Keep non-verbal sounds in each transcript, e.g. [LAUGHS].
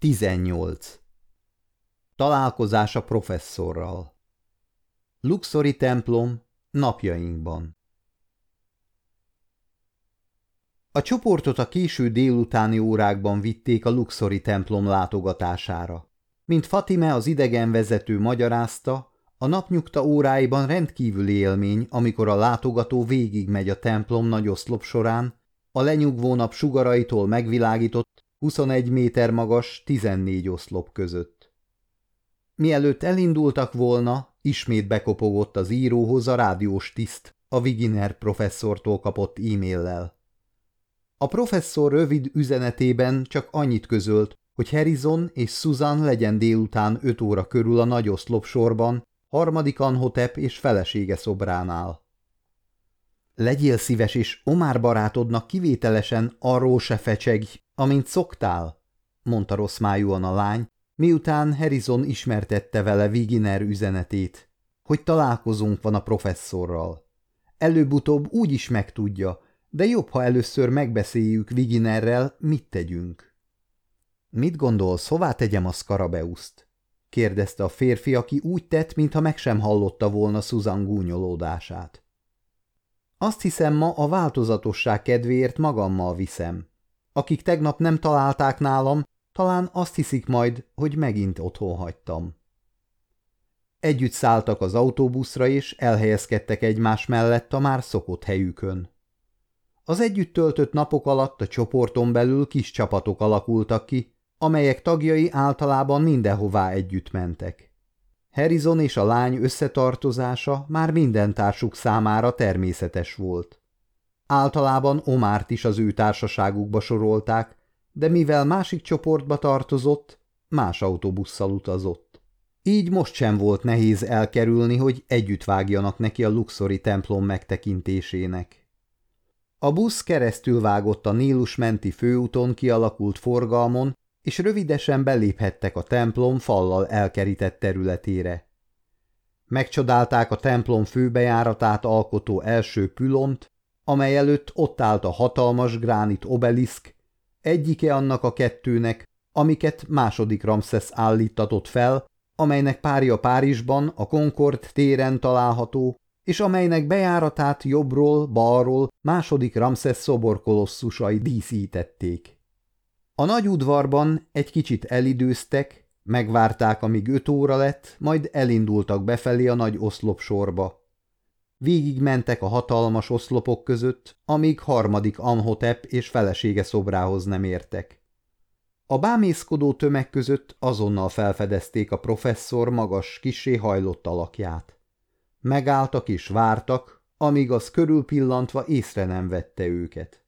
18. Találkozás a professzorral Luxori templom napjainkban A csoportot a késő délutáni órákban vitték a Luxori templom látogatására. Mint Fatime az idegen vezető magyarázta, a napnyugta óráiban rendkívüli élmény, amikor a látogató végigmegy a templom nagy oszlop során, a lenyugvó nap sugaraitól megvilágított 21 méter magas, 14 oszlop között. Mielőtt elindultak volna, ismét bekopogott az íróhoz a rádiós tiszt, a Viginer professzortól kapott e-maillel. A professzor rövid üzenetében csak annyit közölt, hogy Harrison és Susan legyen délután 5 óra körül a nagy oszlop sorban, harmadik Anhotep és felesége szobránál. Legyél szíves, és Omár barátodnak kivételesen arról se fecsegj, amint szoktál, mondta rossz májúan a lány, miután Harrison ismertette vele Viginer üzenetét, hogy találkozunk van a professzorral. Előbb-utóbb úgy is megtudja, de jobb, ha először megbeszéljük Viginerrel, mit tegyünk. Mit gondolsz, hová tegyem a Skarabeuszt? kérdezte a férfi, aki úgy tett, mintha meg sem hallotta volna Susan gúnyolódását. Azt hiszem, ma a változatosság kedvéért magammal viszem. Akik tegnap nem találták nálam, talán azt hiszik majd, hogy megint otthon hagytam. Együtt szálltak az autóbuszra, és elhelyezkedtek egymás mellett a már szokott helyükön. Az együtt töltött napok alatt a csoporton belül kis csapatok alakultak ki, amelyek tagjai általában mindenhová együtt mentek. Harrison és a lány összetartozása már minden társuk számára természetes volt. Általában Omárt is az ő társaságukba sorolták, de mivel másik csoportba tartozott, más autóbusszal utazott. Így most sem volt nehéz elkerülni, hogy együtt vágjanak neki a luxori templom megtekintésének. A busz keresztül vágott a Nílus menti főúton kialakult forgalmon, és rövidesen beléphettek a templom fallal elkerített területére. Megcsodálták a templom főbejáratát alkotó első pülont, amely előtt ott állt a hatalmas gránit obeliszk, egyike annak a kettőnek, amiket második Ramszesz állítatott fel, amelynek párja Párizsban a Concord téren található, és amelynek bejáratát jobbról, balról második Ramszesz szoborkolosszusai díszítették. A nagy udvarban egy kicsit elidőztek, megvárták, amíg öt óra lett, majd elindultak befelé a nagy oszlop sorba. Végig mentek a hatalmas oszlopok között, amíg harmadik Amhotep és felesége szobrához nem értek. A bámészkodó tömeg között azonnal felfedezték a professzor magas, kisé hajlott alakját. Megálltak és vártak, amíg az körülpillantva észre nem vette őket.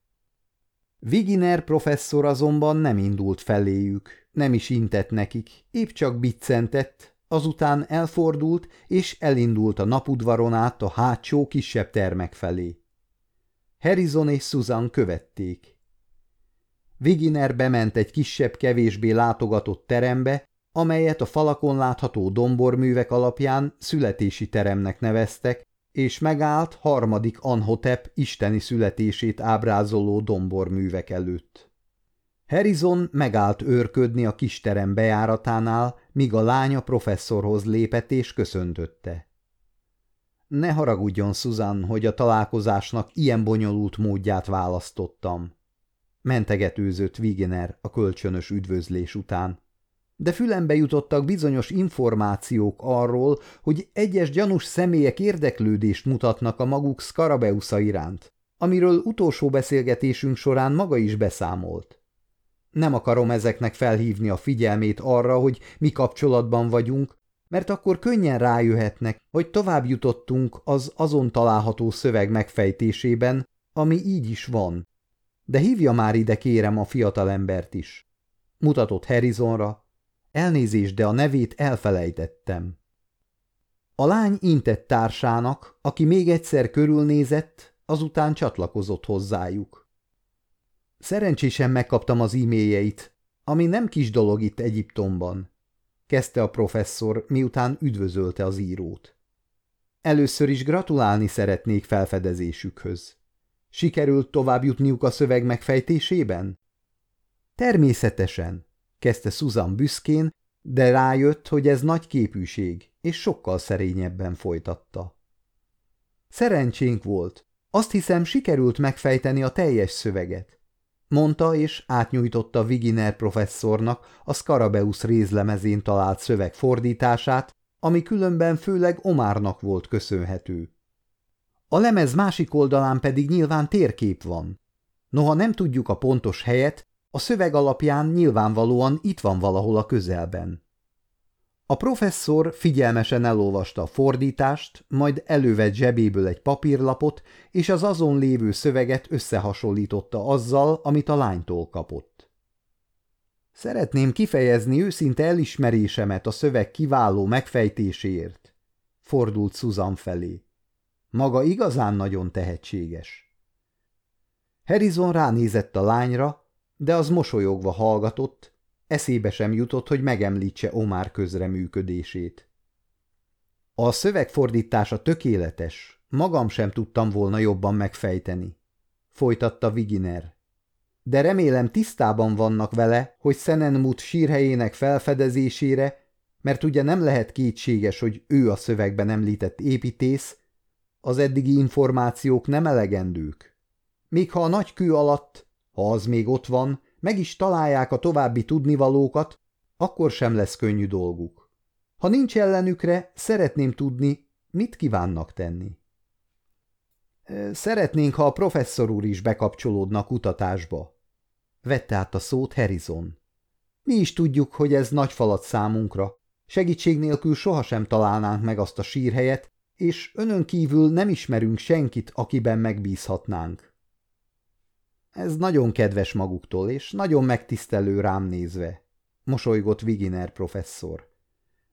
Viginer professzor azonban nem indult feléjük, nem is intett nekik, épp csak biccentett, azután elfordult és elindult a napudvaron át a hátsó kisebb termek felé. Harrison és Susan követték. Viginer bement egy kisebb, kevésbé látogatott terembe, amelyet a falakon látható domborművek alapján születési teremnek neveztek, és megállt harmadik Anhotep isteni születését ábrázoló domborművek előtt. Harrison megállt őrködni a kisterem bejáratánál, míg a lánya professzorhoz lépett és köszöntötte. Ne haragudjon, Susan, hogy a találkozásnak ilyen bonyolult módját választottam. Mentegetőzött Wigener a kölcsönös üdvözlés után de fülembe jutottak bizonyos információk arról, hogy egyes gyanús személyek érdeklődést mutatnak a maguk Skarabeusza iránt, amiről utolsó beszélgetésünk során maga is beszámolt. Nem akarom ezeknek felhívni a figyelmét arra, hogy mi kapcsolatban vagyunk, mert akkor könnyen rájöhetnek, hogy tovább jutottunk az azon található szöveg megfejtésében, ami így is van. De hívja már ide kérem a fiatalembert is. Mutatott Harrisonra, Elnézést, de a nevét elfelejtettem. A lány intett társának, aki még egyszer körülnézett, azután csatlakozott hozzájuk. Szerencsésen megkaptam az e-mailjeit, ami nem kis dolog itt Egyiptomban, kezdte a professzor, miután üdvözölte az írót. Először is gratulálni szeretnék felfedezésükhöz. Sikerült tovább jutniuk a szöveg megfejtésében? Természetesen, kezdte Susan büszkén, de rájött, hogy ez nagy képűség, és sokkal szerényebben folytatta. Szerencsénk volt. Azt hiszem, sikerült megfejteni a teljes szöveget. Mondta, és átnyújtotta Viginer professzornak a Scarabeus rézlemezén talált szöveg fordítását, ami különben főleg Omárnak volt köszönhető. A lemez másik oldalán pedig nyilván térkép van. Noha nem tudjuk a pontos helyet, a szöveg alapján nyilvánvalóan itt van valahol a közelben. A professzor figyelmesen elolvasta a fordítást, majd elővett zsebéből egy papírlapot, és az azon lévő szöveget összehasonlította azzal, amit a lánytól kapott. Szeretném kifejezni őszinte elismerésemet a szöveg kiváló megfejtéséért, fordult Susan felé. Maga igazán nagyon tehetséges. Harrison ránézett a lányra, de az mosolyogva hallgatott, eszébe sem jutott, hogy megemlítse Omár közreműködését. A szövegfordítása tökéletes, magam sem tudtam volna jobban megfejteni, folytatta Viginer. De remélem tisztában vannak vele, hogy Szenenmut sírhelyének felfedezésére, mert ugye nem lehet kétséges, hogy ő a szövegben említett építész, az eddigi információk nem elegendők. Még ha a nagy kő alatt, ha az még ott van, meg is találják a további tudnivalókat, akkor sem lesz könnyű dolguk. Ha nincs ellenükre, szeretném tudni, mit kívánnak tenni. Szeretnénk, ha a professzor úr is bekapcsolódna kutatásba. Vette át a szót Harrison. Mi is tudjuk, hogy ez nagy falat számunkra. Segítség nélkül sohasem találnánk meg azt a sírhelyet, és önön kívül nem ismerünk senkit, akiben megbízhatnánk. Ez nagyon kedves maguktól, és nagyon megtisztelő rám nézve, mosolygott Viginer professzor.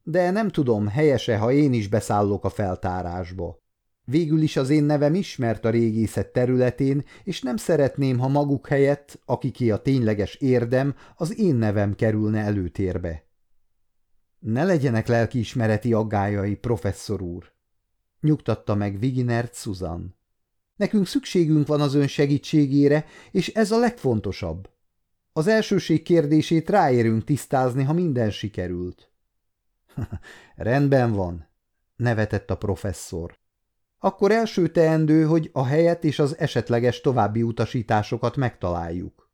De nem tudom, helyese, ha én is beszállok a feltárásba. Végül is az én nevem ismert a régészet területén, és nem szeretném, ha maguk helyett, akiké a tényleges érdem, az én nevem kerülne előtérbe. Ne legyenek lelkiismereti aggájai, professzor úr, nyugtatta meg Viginert Susan. Nekünk szükségünk van az ön segítségére, és ez a legfontosabb. Az elsőség kérdését ráérünk tisztázni, ha minden sikerült. [LAUGHS] Rendben van, nevetett a professzor. Akkor első teendő, hogy a helyet és az esetleges további utasításokat megtaláljuk.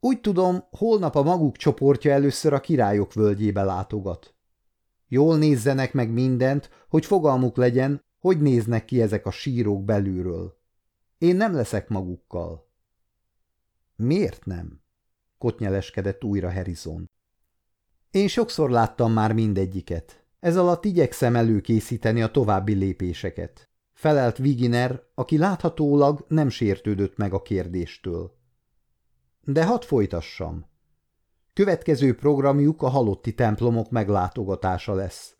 Úgy tudom, holnap a maguk csoportja először a királyok völgyébe látogat. Jól nézzenek meg mindent, hogy fogalmuk legyen, hogy néznek ki ezek a sírók belülről. Én nem leszek magukkal. Miért nem? Kotnyeleskedett újra Harrison. Én sokszor láttam már mindegyiket. Ez alatt igyekszem előkészíteni a további lépéseket. Felelt Viginer, aki láthatólag nem sértődött meg a kérdéstől. De hadd folytassam. Következő programjuk a halotti templomok meglátogatása lesz.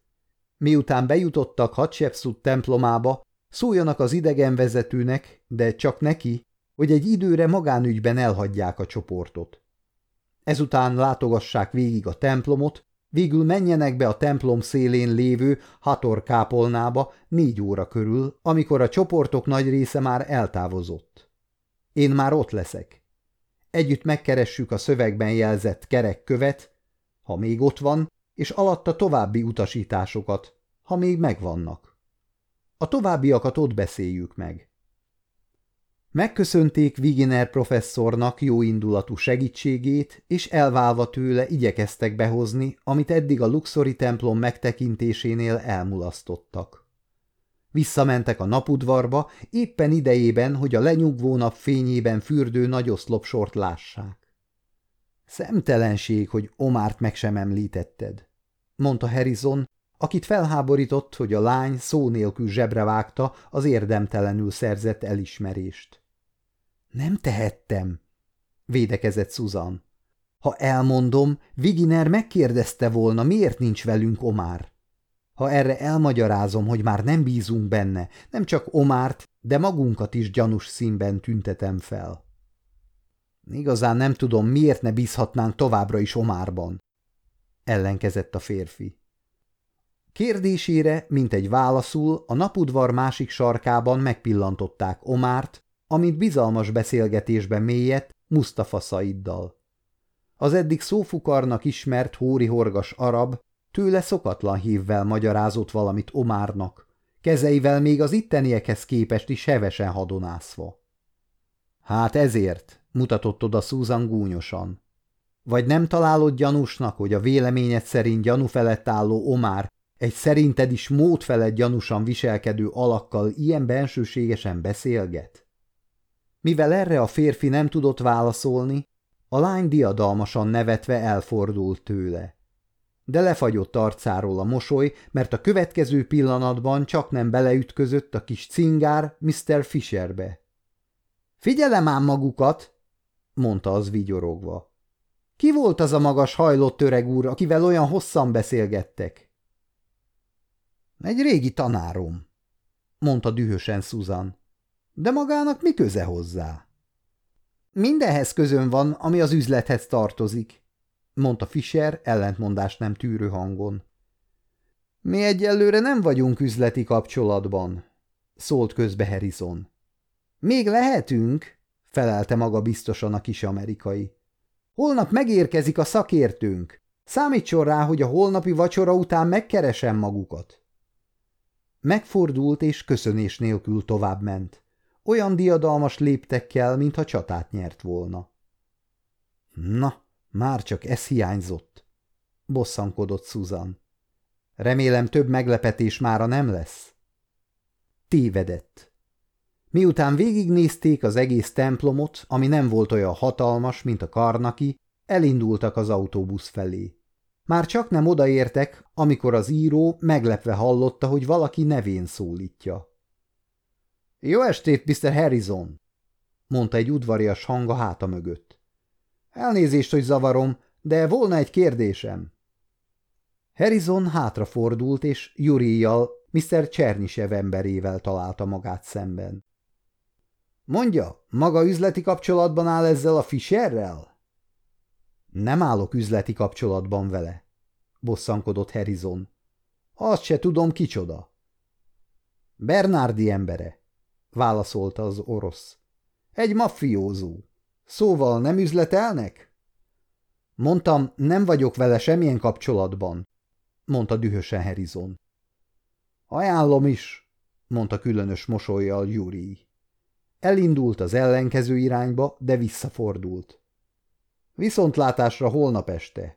Miután bejutottak Hatshepsut templomába, Szóljanak az idegenvezetőnek, de csak neki, hogy egy időre magánügyben elhagyják a csoportot. Ezután látogassák végig a templomot, végül menjenek be a templom szélén lévő Hator kápolnába négy óra körül, amikor a csoportok nagy része már eltávozott. Én már ott leszek. Együtt megkeressük a szövegben jelzett kerekkövet, ha még ott van, és alatta további utasításokat, ha még megvannak. A továbbiakat ott beszéljük meg. Megköszönték Viginer professzornak jóindulatú segítségét, és elválva tőle igyekeztek behozni, amit eddig a luxori templom megtekintésénél elmulasztottak. Visszamentek a napudvarba, éppen idejében, hogy a lenyugvó nap fényében fürdő nagyoszlopsort lássák. Szemtelenség, hogy Omárt meg sem említetted, mondta Harrison, akit felháborított, hogy a lány szó nélkül zsebre vágta az érdemtelenül szerzett elismerést. Nem tehettem, védekezett Susan. Ha elmondom, Viginer megkérdezte volna, miért nincs velünk Omár. Ha erre elmagyarázom, hogy már nem bízunk benne, nem csak Omárt, de magunkat is gyanús színben tüntetem fel. Igazán nem tudom, miért ne bízhatnánk továbbra is Omárban, ellenkezett a férfi. Kérdésére, mint egy válaszul, a napudvar másik sarkában megpillantották Omárt, amint bizalmas beszélgetésben mélyett Mustafa Szaiddal. Az eddig szófukarnak ismert hóri-horgas arab tőle szokatlan hívvel magyarázott valamit Omárnak, kezeivel még az itteniekhez képest is hevesen hadonászva. Hát ezért, mutatott oda Susan gúnyosan. Vagy nem találod gyanúsnak, hogy a véleményed szerint gyanú felett álló Omár egy szerinted is mód felett gyanúsan viselkedő alakkal ilyen bensőségesen beszélget? Mivel erre a férfi nem tudott válaszolni, a lány diadalmasan nevetve elfordult tőle. De lefagyott arcáról a mosoly, mert a következő pillanatban csak nem beleütközött a kis cingár Mr. Fisherbe. – Figyelem ám magukat! – mondta az vigyorogva. – Ki volt az a magas hajlott öreg úr, akivel olyan hosszan beszélgettek? – Egy régi tanárom – mondta dühösen Susan. – De magának mi köze hozzá? – Mindenhez közön van, ami az üzlethez tartozik, mondta Fischer ellentmondást nem tűrő hangon. Mi egyelőre nem vagyunk üzleti kapcsolatban, szólt közbe Harrison. Még lehetünk, felelte maga biztosan a kis amerikai. Holnap megérkezik a szakértőnk. Számítson rá, hogy a holnapi vacsora után megkeresem magukat. Megfordult és köszönés nélkül tovább ment olyan diadalmas léptekkel, mintha csatát nyert volna. Na, már csak ez hiányzott, bosszankodott Susan. Remélem több meglepetés mára nem lesz. Tévedett. Miután végignézték az egész templomot, ami nem volt olyan hatalmas, mint a karnaki, elindultak az autóbusz felé. Már csak nem odaértek, amikor az író meglepve hallotta, hogy valaki nevén szólítja. Jó estét, Mr. Harrison! mondta egy udvarias hang a háta mögött. Elnézést, hogy zavarom, de volna egy kérdésem. Harrison hátrafordult, és Jurijjal, Mr. Csernisev emberével találta magát szemben. Mondja, maga üzleti kapcsolatban áll ezzel a Fisherrel? Nem állok üzleti kapcsolatban vele, bosszankodott Harrison. Azt se tudom, kicsoda. Bernardi embere, válaszolta az orosz. Egy maffiózó. Szóval nem üzletelnek? Mondtam, nem vagyok vele semmilyen kapcsolatban, mondta dühösen Herizon. Ajánlom is, mondta különös mosolyjal Júri. Elindult az ellenkező irányba, de visszafordult. Viszontlátásra holnap este.